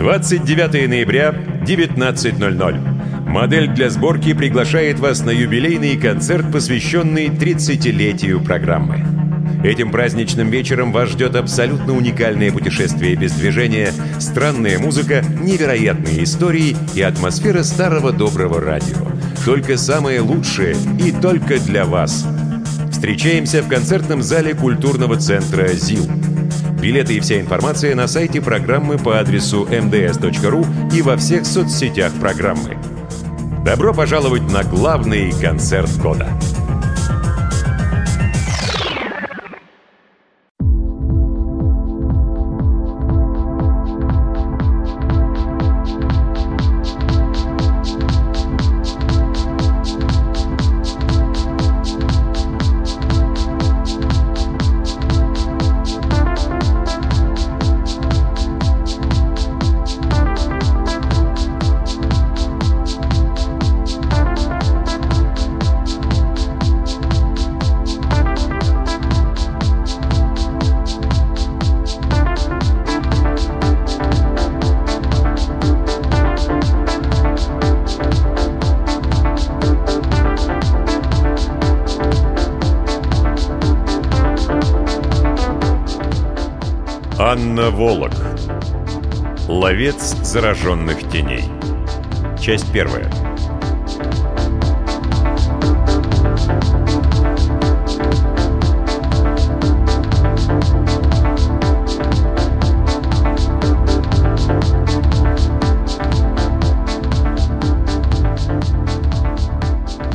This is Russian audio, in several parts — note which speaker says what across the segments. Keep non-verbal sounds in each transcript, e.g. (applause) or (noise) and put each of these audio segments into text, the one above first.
Speaker 1: 29 ноября, 19.00. Модель для сборки приглашает вас на юбилейный концерт, посвященный 30-летию программы. Этим праздничным вечером вас ждет абсолютно уникальное путешествие без движения, странная музыка, невероятные истории и атмосфера старого доброго радио. Только самое лучшее и только для вас. Встречаемся в концертном зале культурного центра ЗИЛ. Билеты и вся информация на сайте программы по адресу mds.ru и во всех соцсетях программы. Добро пожаловать на главный концерт года! Анна Волок. Ловец зараженных теней Часть первая.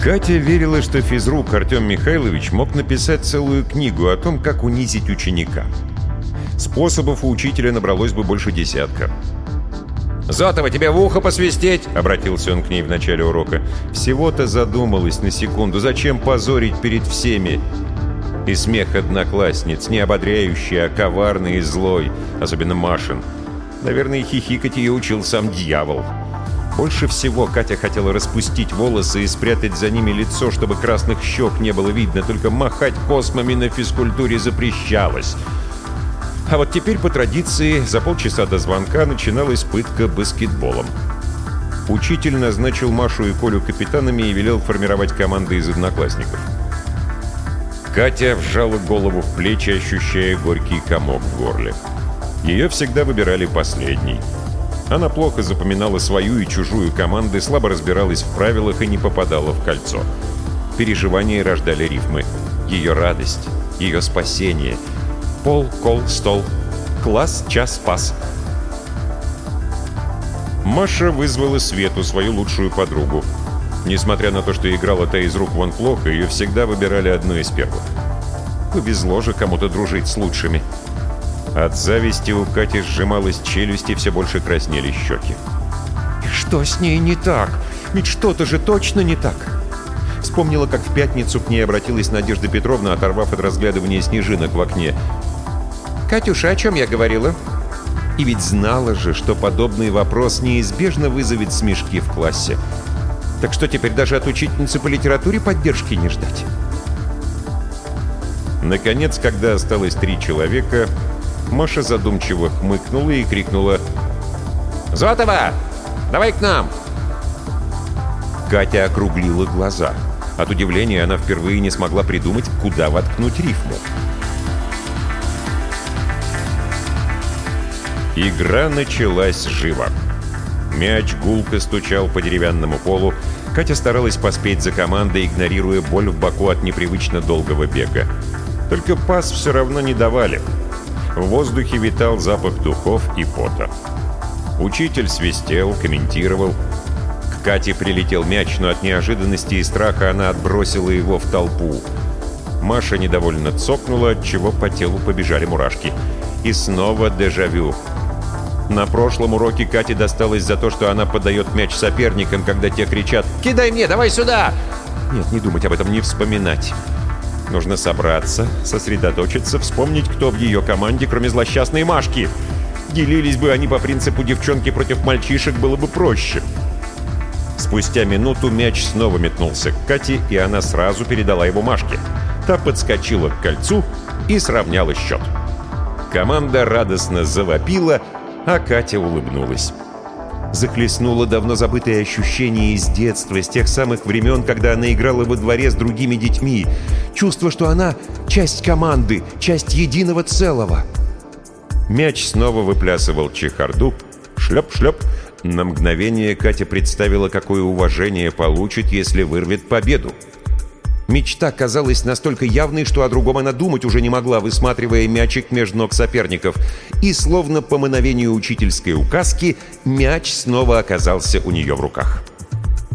Speaker 1: Катя верила, что физрук Артем Михайлович мог написать целую книгу о том, как унизить ученика – Способов у учителя набралось бы больше десятка. «Зотова, тебе в ухо посвистеть!» — обратился он к ней в начале урока. Всего-то задумалась на секунду. Зачем позорить перед всеми? И смех одноклассниц, не ободряющий, а коварный и злой, особенно Машин. Наверное, хихикать ее учил сам дьявол. Больше всего Катя хотела распустить волосы и спрятать за ними лицо, чтобы красных щек не было видно, только махать космами на физкультуре запрещалось — а вот теперь по традиции за полчаса до звонка начиналась пытка баскетболом. Учитель назначил Машу и Колю капитанами и велел формировать команды из одноклассников. Катя вжала голову в плечи, ощущая горький комок в горле. Ее всегда выбирали последней. Она плохо запоминала свою и чужую команды, слабо разбиралась в правилах и не попадала в кольцо. Переживания рождали рифмы. Ее радость, ее спасение — Пол, кол, стол. Класс, час, пас. Маша вызвала Свету, свою лучшую подругу. Несмотря на то, что играла та из рук вон плохо, ее всегда выбирали одной из первых. Повезло же кому-то дружить с лучшими. От зависти у Кати сжималась челюсть и все больше краснели щеки. Что с ней не так? Ведь что-то же точно не так. Вспомнила, как в пятницу к ней обратилась Надежда Петровна, оторвав от разглядывания снежинок в окне. «Катюша, о чем я говорила?» И ведь знала же, что подобный вопрос неизбежно вызовет смешки в классе. Так что теперь даже от учительницы по литературе поддержки не ждать? Наконец, когда осталось три человека, Маша задумчиво хмыкнула и крикнула «Зотова! Давай к нам!» Катя округлила глаза. От удивления она впервые не смогла придумать, куда воткнуть рифму. Игра началась живо. Мяч гулко стучал по деревянному полу. Катя старалась поспеть за командой, игнорируя боль в боку от непривычно долгого бега. Только пас все равно не давали. В воздухе витал запах духов и пота. Учитель свистел, комментировал. К Кате прилетел мяч, но от неожиданности и страха она отбросила его в толпу. Маша недовольно цокнула, от чего по телу побежали мурашки. И снова дежавю. На прошлом уроке Кате досталось за то, что она подает мяч соперникам, когда те кричат «Кидай мне, давай сюда!» Нет, не думать об этом, не вспоминать. Нужно собраться, сосредоточиться, вспомнить, кто в ее команде, кроме злосчастной Машки. Делились бы они по принципу девчонки против мальчишек, было бы проще. Спустя минуту мяч снова метнулся к Кате, и она сразу передала его Машке. Та подскочила к кольцу и сравняла счет. Команда радостно завопила — А Катя улыбнулась. Захлестнуло давно забытое ощущение из детства, с тех самых времен, когда она играла во дворе с другими детьми. Чувство, что она часть команды, часть единого целого. Мяч снова выплясывал чехарду. Шлеп-шлеп. На мгновение Катя представила, какое уважение получит, если вырвет победу. Мечта казалась настолько явной, что о другом она думать уже не могла, высматривая мячик между ног соперников. И словно по мановению учительской указки, мяч снова оказался у нее в руках.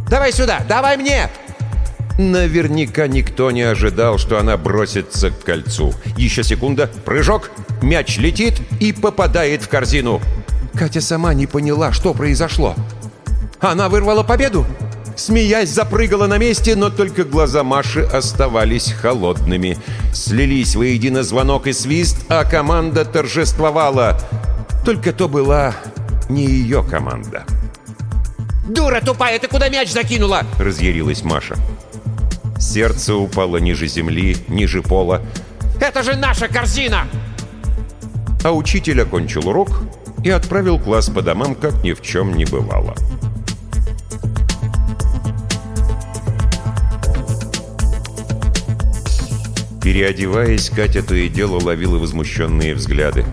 Speaker 2: «Давай сюда! Давай мне!»
Speaker 1: Наверняка никто не ожидал, что она бросится к кольцу. Еще секунда, прыжок, мяч летит и попадает в корзину. Катя сама не поняла, что произошло. Она вырвала победу? Смеясь, запрыгала на месте, но только глаза Маши оставались холодными. Слились воедино звонок и свист, а команда торжествовала. Только то была не ее команда.
Speaker 2: «Дура тупая, ты куда мяч закинула?»
Speaker 1: — разъярилась Маша. Сердце упало ниже земли, ниже пола.
Speaker 2: «Это же наша корзина!»
Speaker 1: А учитель окончил урок и отправил класс по домам, как ни в чем не бывало. Переодеваясь, Катя то и дело ловила возмущенные взгляды.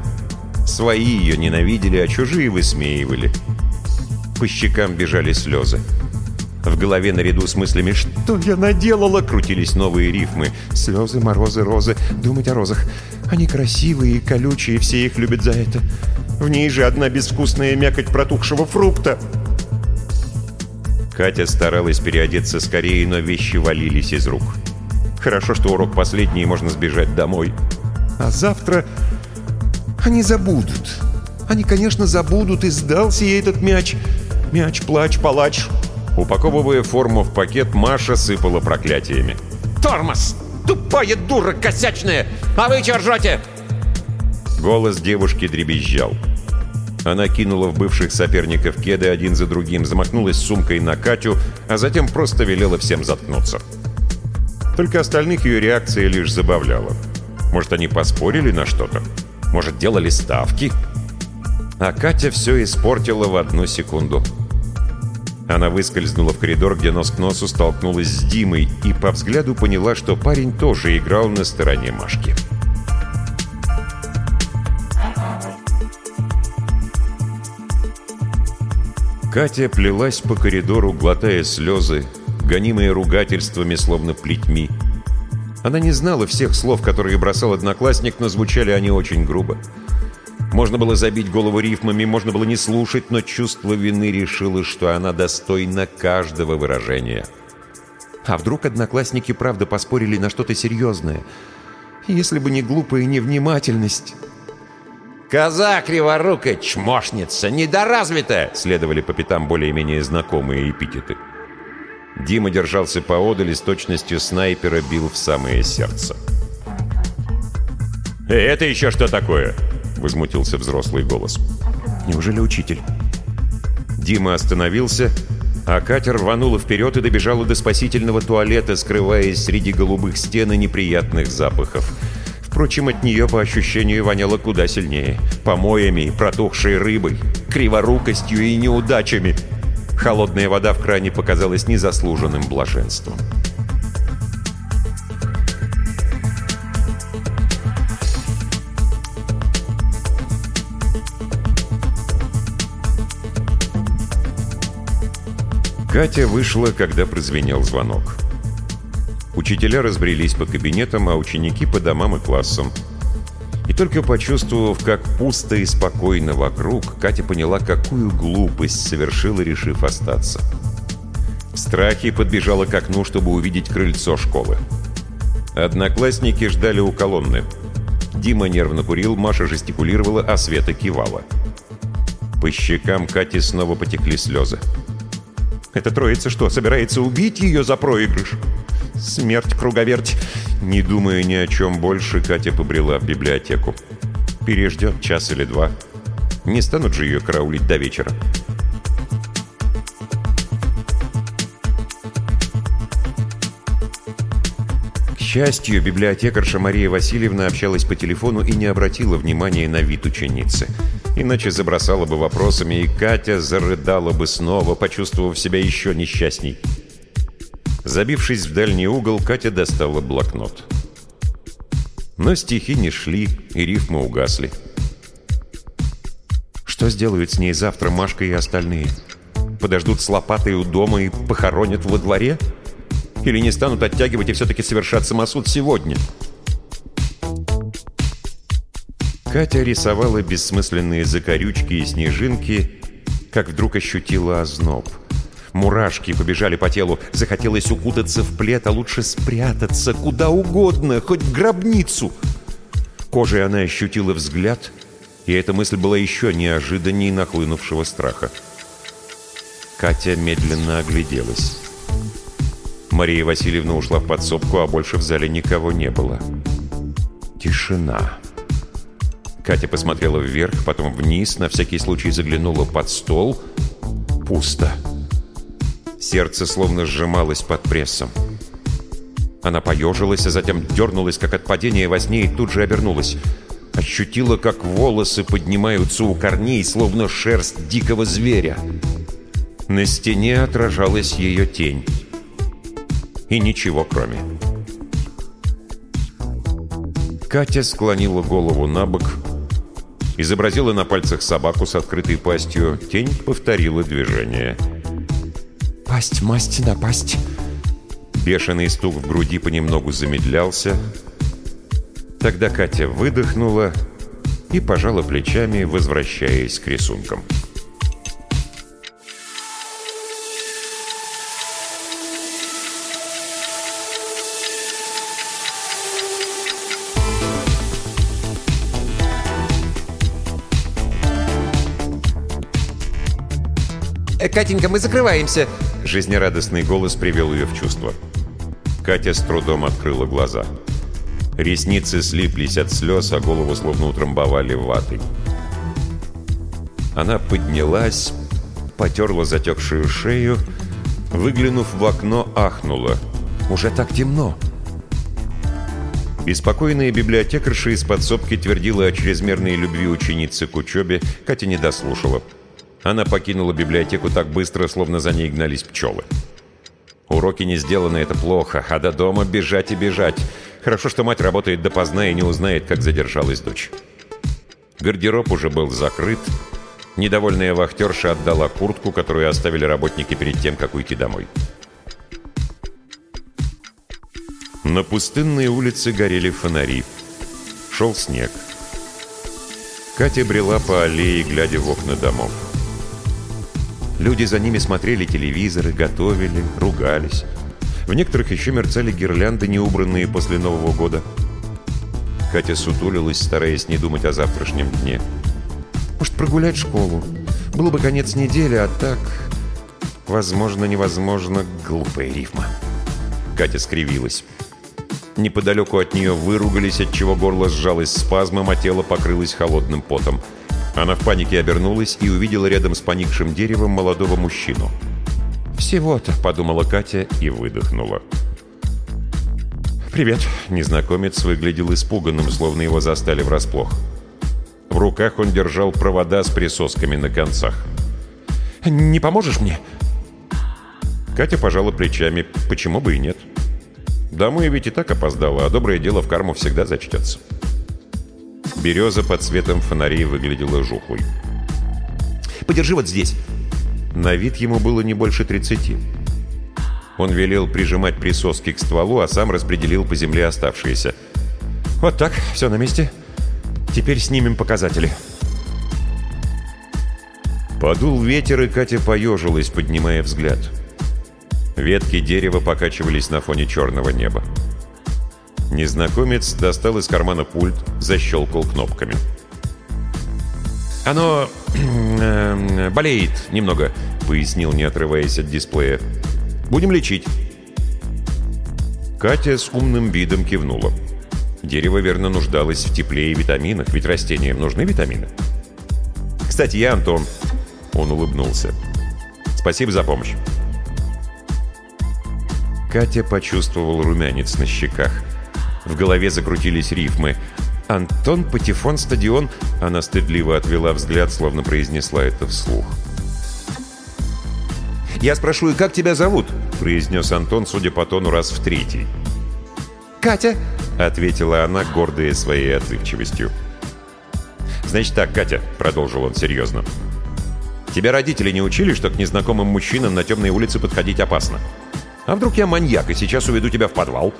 Speaker 1: Свои ее ненавидели, а чужие высмеивали. По щекам бежали слезы. В голове наряду с мыслями «Что я наделала?» крутились новые рифмы. Слезы, морозы, розы. Думать о розах. Они красивые и колючие, все их любят за это. В ней же одна безвкусная мякоть протухшего фрукта. Катя старалась переодеться скорее, но вещи валились из рук. Хорошо, что урок последний, и можно сбежать домой. А завтра они забудут. Они, конечно, забудут, и сдался ей этот мяч. Мяч, плач, палач. Упаковывая форму в пакет, Маша сыпала проклятиями.
Speaker 2: «Тормоз! Тупая дура косячная! А вы чё ржете?»
Speaker 1: Голос девушки дребезжал. Она кинула в бывших соперников кеды один за другим, замахнулась сумкой на Катю, а затем просто велела всем заткнуться. Только остальных ее реакция лишь забавляла. Может, они поспорили на что-то? Может, делали ставки? А Катя все испортила в одну секунду. Она выскользнула в коридор, где нос к носу столкнулась с Димой, и по взгляду поняла, что парень тоже играл на стороне Машки. Катя плелась по коридору, глотая слезы, гонимые ругательствами, словно плетьми. Она не знала всех слов, которые бросал одноклассник, но звучали они очень грубо. Можно было забить голову рифмами, можно было не слушать, но чувство вины решило, что она достойна каждого выражения. А вдруг одноклассники правда поспорили на что-то серьезное? Если бы не глупая невнимательность...
Speaker 2: «Коза криворукая, чмошница, недоразвитая!» Следовали по пятам более-менее знакомые эпитеты.
Speaker 1: Дима держался поодаль и с точностью снайпера бил в самое сердце. «Эй, это еще что такое?» — возмутился взрослый голос. «Неужели учитель?» Дима остановился, а Катя рванула вперед и добежала до спасительного туалета, скрываясь среди голубых стен и неприятных запахов. Впрочем, от нее по ощущению воняло куда сильнее. Помоями, протухшей рыбой, криворукостью и неудачами — Холодная вода в кране показалась незаслуженным блаженством. Катя вышла, когда прозвенел звонок. Учителя разбрелись по кабинетам, а ученики по домам и классам. И только почувствовав, как пусто и спокойно вокруг, Катя поняла, какую глупость совершила, решив остаться. В страхе подбежала к окну, чтобы увидеть крыльцо школы. Одноклассники ждали у колонны. Дима нервно курил, Маша жестикулировала, а Света кивала. По щекам Кати снова потекли слезы. «Эта троица что, собирается убить ее за проигрыш?» Смерть, круговерть. Не думая ни о чем больше, Катя побрела в библиотеку. Переждет час или два. Не станут же ее караулить до вечера. К счастью, библиотекарша Мария Васильевна общалась по телефону и не обратила внимания на вид ученицы. Иначе забросала бы вопросами, и Катя зарыдала бы снова, почувствовав себя еще несчастней. Забившись в дальний угол, Катя достала блокнот. Но стихи не шли, и рифмы угасли. Что сделают с ней завтра Машка и остальные? Подождут с лопатой у дома и похоронят во дворе? Или не станут оттягивать и все-таки совершат самосуд сегодня? Катя рисовала бессмысленные закорючки и снежинки, как вдруг ощутила озноб. Мурашки побежали по телу, захотелось укутаться в плед, а лучше спрятаться куда угодно, хоть в гробницу. Кожей она ощутила взгляд, и эта мысль была еще неожиданней нахлынувшего страха. Катя медленно огляделась. Мария Васильевна ушла в подсобку, а больше в зале никого не было. Тишина. Катя посмотрела вверх, потом вниз, на всякий случай заглянула под стол. Пусто. Сердце словно сжималось под прессом. Она поежилась, а затем дернулась, как от падения во сне, и тут же обернулась. Ощутила, как волосы поднимаются у корней, словно шерсть дикого зверя. На стене отражалась ее тень. И ничего кроме. Катя склонила голову на бок, изобразила на пальцах собаку с открытой пастью, тень повторила движение. «Пасть, масть, напасть!» Бешеный стук в груди понемногу замедлялся. Тогда Катя выдохнула и пожала плечами, возвращаясь к рисункам.
Speaker 2: Э, Катенька, мы закрываемся!»
Speaker 1: Жизнерадостный голос привел ее в чувство. Катя с трудом открыла глаза. Ресницы слиплись от слез, а голову словно утрамбовали ватой. Она поднялась, потерла затекшую шею, выглянув в окно, ахнула. «Уже так темно!» Беспокойная библиотекарша из подсобки твердила о чрезмерной любви ученицы к учебе, Катя не дослушала. Она покинула библиотеку так быстро, словно за ней гнались пчелы. Уроки не сделаны, это плохо, а до дома бежать и бежать. Хорошо, что мать работает допоздна и не узнает, как задержалась дочь. Гардероб уже был закрыт. Недовольная вахтерша отдала куртку, которую оставили работники перед тем, как уйти домой. На пустынной улице горели фонари. Шел снег. Катя брела по аллее, глядя в окна домов. Люди за ними смотрели телевизоры, готовили, ругались. В некоторых еще мерцали гирлянды, не убранные после Нового года. Катя сутулилась, стараясь не думать о завтрашнем дне. «Может, прогулять школу? Было бы конец недели, а так...» «Возможно, невозможно, глупая рифма». Катя скривилась. Неподалеку от нее выругались, отчего горло сжалось спазмом, а тело покрылось холодным потом. Она в панике обернулась и увидела рядом с поникшим деревом молодого мужчину. «Всего-то», — подумала Катя и выдохнула. «Привет». Незнакомец выглядел испуганным, словно его застали врасплох. В руках он держал провода с присосками на концах. «Не поможешь мне?» Катя пожала плечами. «Почему бы и нет?» Домой ведь и так опоздала, а доброе дело в карму всегда зачтется. Береза под светом фонарей выглядела жухлой.
Speaker 2: «Подержи вот здесь!»
Speaker 1: На вид ему было не больше 30. Он велел прижимать присоски к стволу, а сам распределил по земле оставшиеся. «Вот так, все на месте. Теперь снимем показатели». Подул ветер, и Катя поежилась, поднимая взгляд. Ветки дерева покачивались на фоне черного неба. Незнакомец достал из кармана пульт, защелкал кнопками.
Speaker 2: «Оно (clears throat) э, болеет немного», — пояснил, не отрываясь от дисплея. «Будем лечить».
Speaker 1: Катя с умным видом кивнула. Дерево верно нуждалось в тепле и витаминах, ведь растениям нужны витамины. «Кстати, я Антон». Он улыбнулся. «Спасибо за помощь». Катя почувствовал румянец на щеках. В голове закрутились рифмы. Антон Патефон стадион...» Она стыдливо отвела взгляд, словно произнесла это вслух. «Я спрашиваю, как тебя зовут?» произнес Антон, судя по тону, раз в третий.
Speaker 2: «Катя!»
Speaker 1: — ответила она, гордая своей отзывчивостью. «Значит так, Катя», — продолжил он серьезно. «Тебя родители не учили, что к незнакомым мужчинам на темной улице подходить опасно? А вдруг я маньяк и сейчас уведу тебя в подвал?»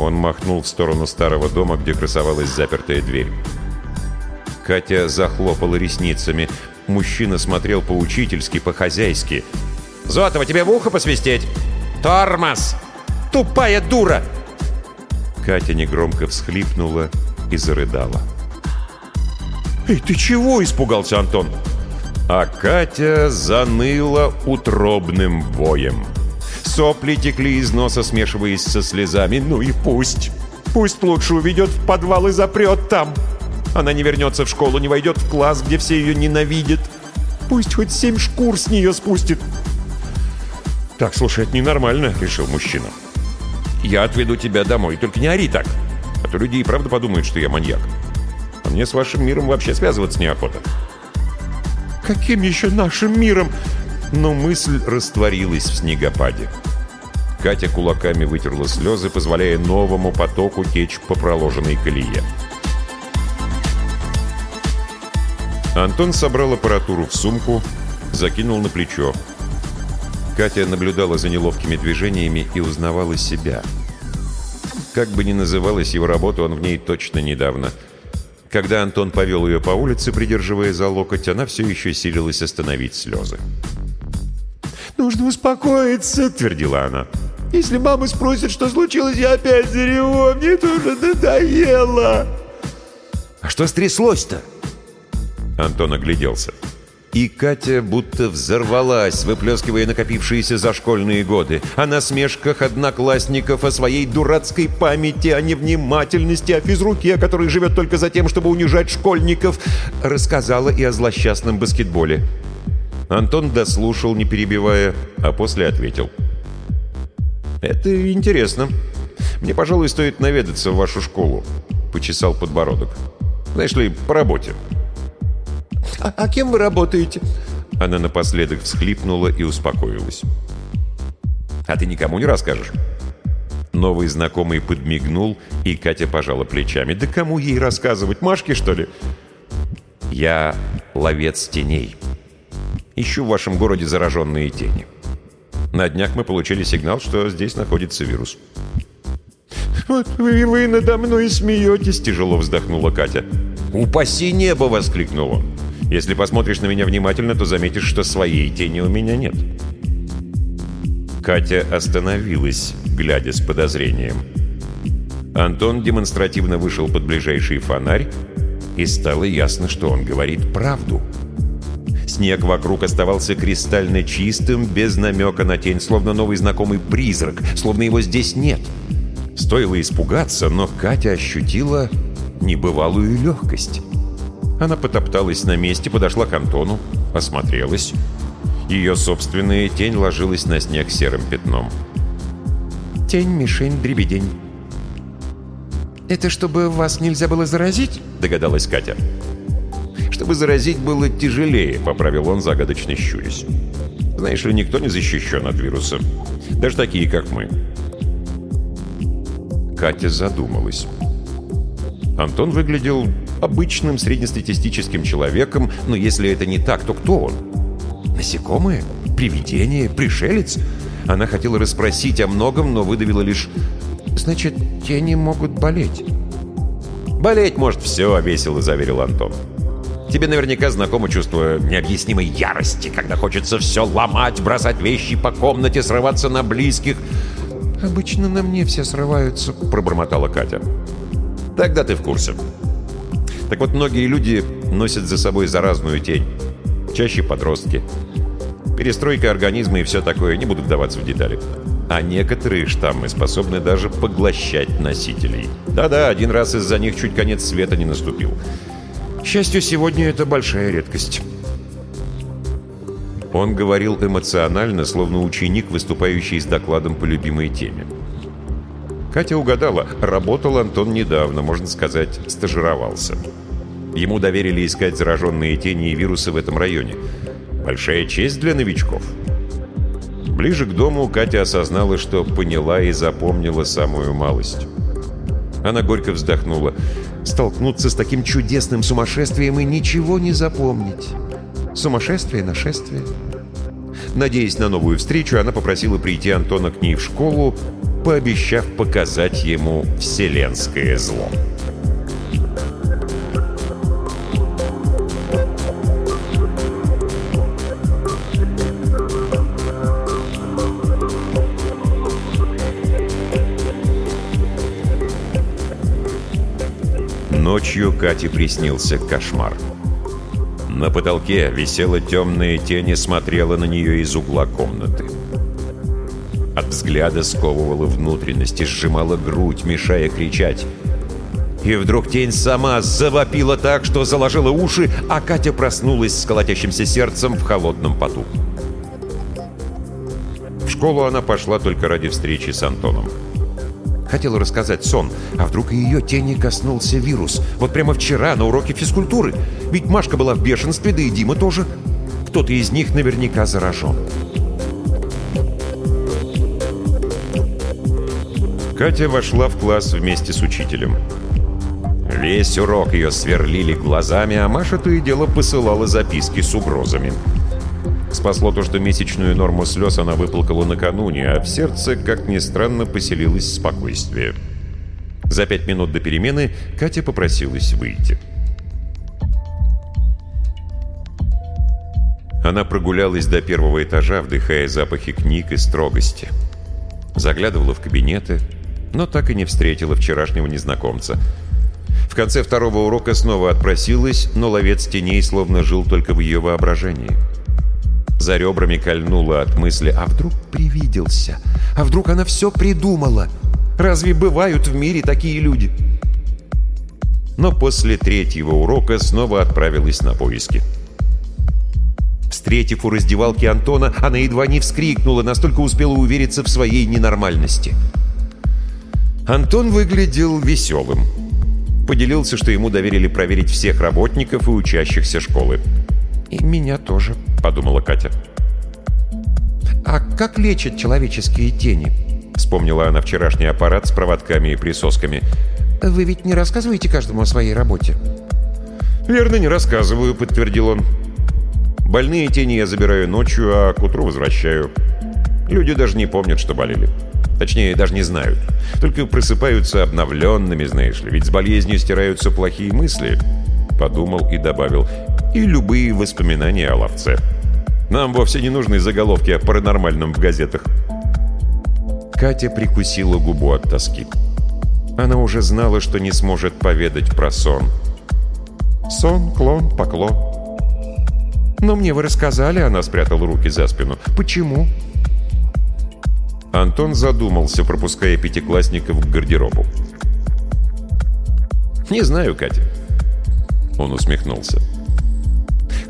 Speaker 1: Он махнул в сторону старого дома, где красовалась запертая дверь. Катя захлопала ресницами. Мужчина смотрел поучительски, по-хозяйски.
Speaker 2: «Зотова, тебе в ухо посвистеть? Тормоз! Тупая дура!»
Speaker 1: Катя негромко всхлипнула и зарыдала.
Speaker 2: «Эй, ты чего?» — испугался Антон.
Speaker 1: А Катя заныла утробным воем. Сопли текли из носа, смешиваясь со слезами. «Ну и пусть! Пусть лучше уведет в подвал и запрет там! Она не вернется в школу, не войдет в класс, где все ее ненавидят! Пусть хоть семь шкур с нее спустит!»
Speaker 2: «Так, слушай, это ненормально», — решил мужчина. «Я отведу тебя домой, только не ори так, а то люди и правда подумают, что я маньяк. А мне с вашим миром вообще связываться неохота».
Speaker 1: «Каким еще нашим миром?» Но мысль растворилась в снегопаде. Катя кулаками вытерла слезы, позволяя новому потоку течь по проложенной колее. Антон собрал аппаратуру в сумку, закинул на плечо. Катя наблюдала за неловкими движениями и узнавала себя. Как бы ни называлась его работа, он в ней точно недавно. Когда Антон повел ее по улице, придерживая за локоть, она все еще силилась остановить слезы.
Speaker 2: «Нужно успокоиться», — твердила она. «Если мама спросит, что случилось, я опять зареву. Мне тоже надоело».
Speaker 1: «А что стряслось-то?» Антон огляделся. И Катя будто взорвалась, выплескивая накопившиеся за школьные годы. О насмешках одноклассников, о своей дурацкой памяти, о невнимательности, о физруке, который живет только за тем, чтобы унижать школьников. Рассказала и о злосчастном баскетболе. Антон дослушал, не перебивая, а после ответил. «Это интересно. Мне, пожалуй, стоит наведаться в вашу школу», — почесал подбородок. «Знаешь ли, по работе».
Speaker 2: «А, а кем вы работаете?»
Speaker 1: Она напоследок всхлипнула и успокоилась. «А ты никому не расскажешь?» Новый знакомый подмигнул, и Катя пожала плечами. «Да кому ей рассказывать? Машке, что ли?» «Я ловец теней. Ищу в вашем городе зараженные тени. На днях мы получили сигнал, что здесь находится вирус».
Speaker 2: «Вот вы, вы надо мной смеетесь», — тяжело вздохнула Катя.
Speaker 1: «Упаси небо!» — воскликнул он. «Если посмотришь на меня внимательно, то заметишь, что своей тени у меня нет». Катя остановилась, глядя с подозрением. Антон демонстративно вышел под ближайший фонарь, и стало ясно, что он говорит правду. Снег вокруг оставался кристально чистым, без намека на тень, словно новый знакомый призрак, словно его здесь нет. Стоило испугаться, но Катя ощутила небывалую легкость. Она потопталась на месте, подошла к Антону, осмотрелась. Ее собственная тень ложилась на снег серым пятном.
Speaker 2: «Тень, мишень, дребедень». «Это чтобы вас нельзя было заразить?» — догадалась Катя.
Speaker 1: «Чтобы заразить было тяжелее», — поправил он, загадочно щурясь. «Знаешь ли, никто не защищен от вируса. Даже такие, как мы». Катя задумалась. Антон выглядел обычным среднестатистическим человеком, но если это не так, то кто он? Насекомое? Привидение? Пришелец? Она хотела расспросить о многом, но выдавила лишь
Speaker 2: «Значит, тени могут болеть?»
Speaker 1: «Болеть может все», — весело заверил Антон. «Тебе наверняка знакомо чувство необъяснимой ярости, когда хочется все ломать, бросать вещи по комнате, срываться на близких».
Speaker 2: «Обычно на мне все срываются», — пробормотала Катя.
Speaker 1: «Тогда ты в курсе». Так вот, многие люди носят за собой заразную тень. Чаще подростки. Перестройка организма и все такое, не буду вдаваться в детали. А некоторые штаммы способны даже поглощать носителей. Да-да, один раз из-за них чуть конец света не наступил. К счастью, сегодня это большая редкость. Он говорил эмоционально, словно ученик, выступающий с докладом по любимой теме. Катя угадала, работал Антон недавно, можно сказать, стажировался. Ему доверили искать зараженные тени и вирусы в этом районе. Большая честь для новичков. Ближе к дому Катя осознала, что поняла и запомнила самую малость. Она горько вздохнула. Столкнуться с таким чудесным сумасшествием и ничего не запомнить. Сумасшествие, нашествие. Надеясь на новую встречу, она попросила прийти Антона к ней в школу, пообещав показать ему вселенское зло. Ночью Кате приснился кошмар. На потолке висела темная тень и смотрела на нее из угла комнаты. От взгляда сковывала внутренности, сжимала грудь, мешая кричать. И вдруг тень сама завопила так, что заложила уши, а Катя проснулась с колотящимся сердцем в холодном поту. В школу она пошла только ради встречи с Антоном. Хотела рассказать сон, а вдруг ее тени коснулся вирус. Вот прямо вчера на уроке физкультуры. Ведь Машка была в бешенстве, да и Дима тоже. Кто-то из них наверняка заражен. Катя вошла в класс вместе с учителем. Весь урок ее сверлили глазами, а Маша то и дело посылала записки с угрозами. Спасло то, что месячную норму слез она выплакала накануне, а в сердце, как ни странно, поселилось спокойствие. За пять минут до перемены Катя попросилась выйти. Она прогулялась до первого этажа, вдыхая запахи книг и строгости. Заглядывала в кабинеты, но так и не встретила вчерашнего незнакомца. В конце второго урока снова отпросилась, но ловец теней словно жил только в ее воображении. За ребрами кольнула от мысли «А вдруг привиделся? А вдруг она все придумала? Разве бывают в мире такие люди?» Но после третьего урока снова отправилась на поиски. Встретив у раздевалки Антона, она едва не вскрикнула, настолько успела увериться в своей ненормальности. Антон выглядел веселым. Поделился, что ему доверили проверить всех работников и учащихся школы. «И меня тоже», — подумала Катя. «А как лечат человеческие тени?» — вспомнила она вчерашний аппарат с проводками и присосками. «Вы ведь не рассказываете каждому о своей работе?» «Верно, не рассказываю», — подтвердил он. «Больные тени я забираю ночью, а к утру возвращаю. Люди даже не помнят, что болели. Точнее, даже не знают. Только просыпаются обновленными, знаешь ли, ведь с болезнью стираются плохие мысли». Подумал и добавил и любые воспоминания о ловце. Нам вовсе не нужны заголовки о паранормальном в газетах. Катя прикусила губу от тоски. Она уже знала, что не сможет поведать про сон. Сон, клон, поклон. «Но мне вы рассказали», — она спрятала руки за спину. «Почему?» Антон задумался, пропуская пятиклассников к гардеробу. «Не знаю, Катя». Он усмехнулся.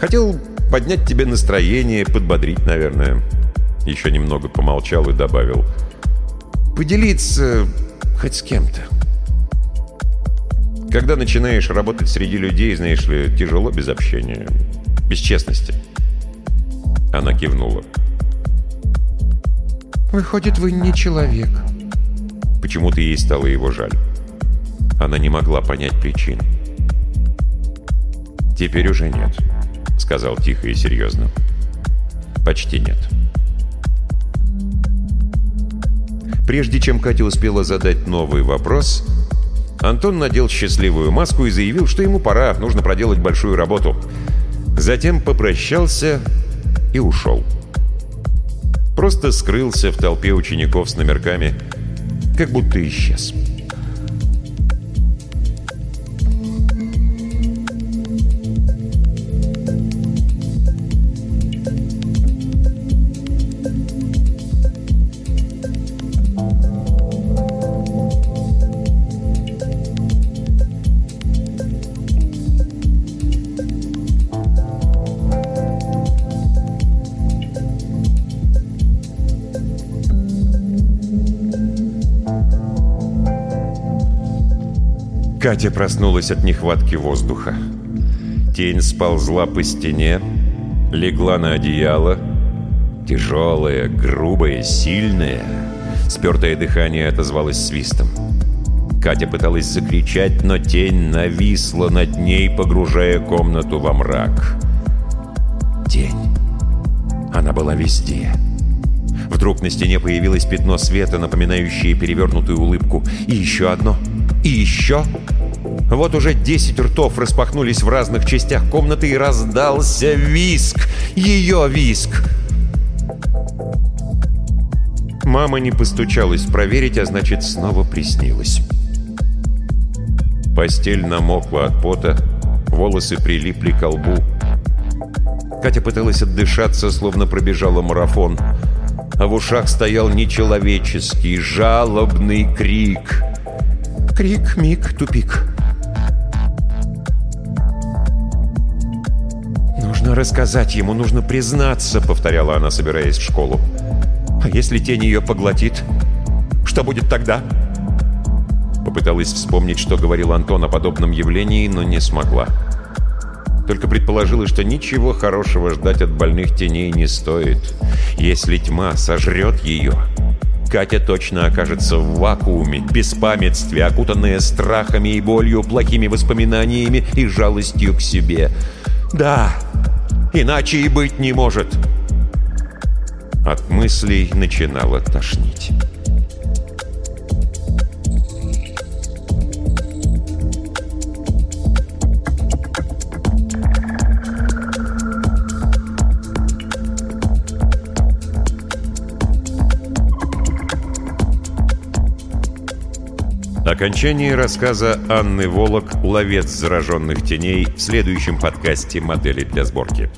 Speaker 1: Хотел поднять тебе настроение, подбодрить, наверное. Еще немного помолчал и добавил. Поделиться хоть с кем-то. Когда начинаешь работать среди людей, знаешь ли, тяжело без общения, без честности. Она кивнула. «Выходит, вы не человек». Почему-то ей стало его жаль. Она не могла понять причин. «Теперь уже нет» сказал тихо и серьезно. «Почти нет». Прежде чем Катя успела задать новый вопрос, Антон надел счастливую маску и заявил, что ему пора, нужно проделать большую работу. Затем попрощался и ушел. Просто скрылся в толпе учеников с номерками, как будто исчез. Катя проснулась от нехватки воздуха. Тень сползла по стене, легла на одеяло. Тяжелое, грубое, сильное. Спертое дыхание отозвалось свистом. Катя пыталась закричать, но тень нависла над ней, погружая комнату во мрак. Тень. Она была везде. Вдруг на стене появилось пятно света, напоминающее перевернутую улыбку. И еще одно. И еще. Вот уже десять ртов распахнулись в разных частях комнаты, и раздался виск. Ее виск. Мама не постучалась проверить, а значит, снова приснилась. Постель намокла от пота, волосы прилипли к лбу. Катя пыталась отдышаться, словно пробежала марафон. А в ушах стоял нечеловеческий, жалобный крик. Крик, миг, тупик. «Нужно рассказать ему, нужно признаться», — повторяла она, собираясь в школу. «А если тень ее поглотит? Что будет тогда?» Попыталась вспомнить, что говорил Антон о подобном явлении, но не смогла. Только предположила, что ничего хорошего ждать от больных теней не стоит. Если тьма сожрет ее, Катя точно окажется в вакууме, беспамятстве, окутанная страхами и болью, плохими воспоминаниями и жалостью к себе. Да, иначе и быть не может. От мыслей начинало тошнить. Окончание рассказа Анны Волок «Ловец зараженных теней» в следующем подкасте «Модели для сборки».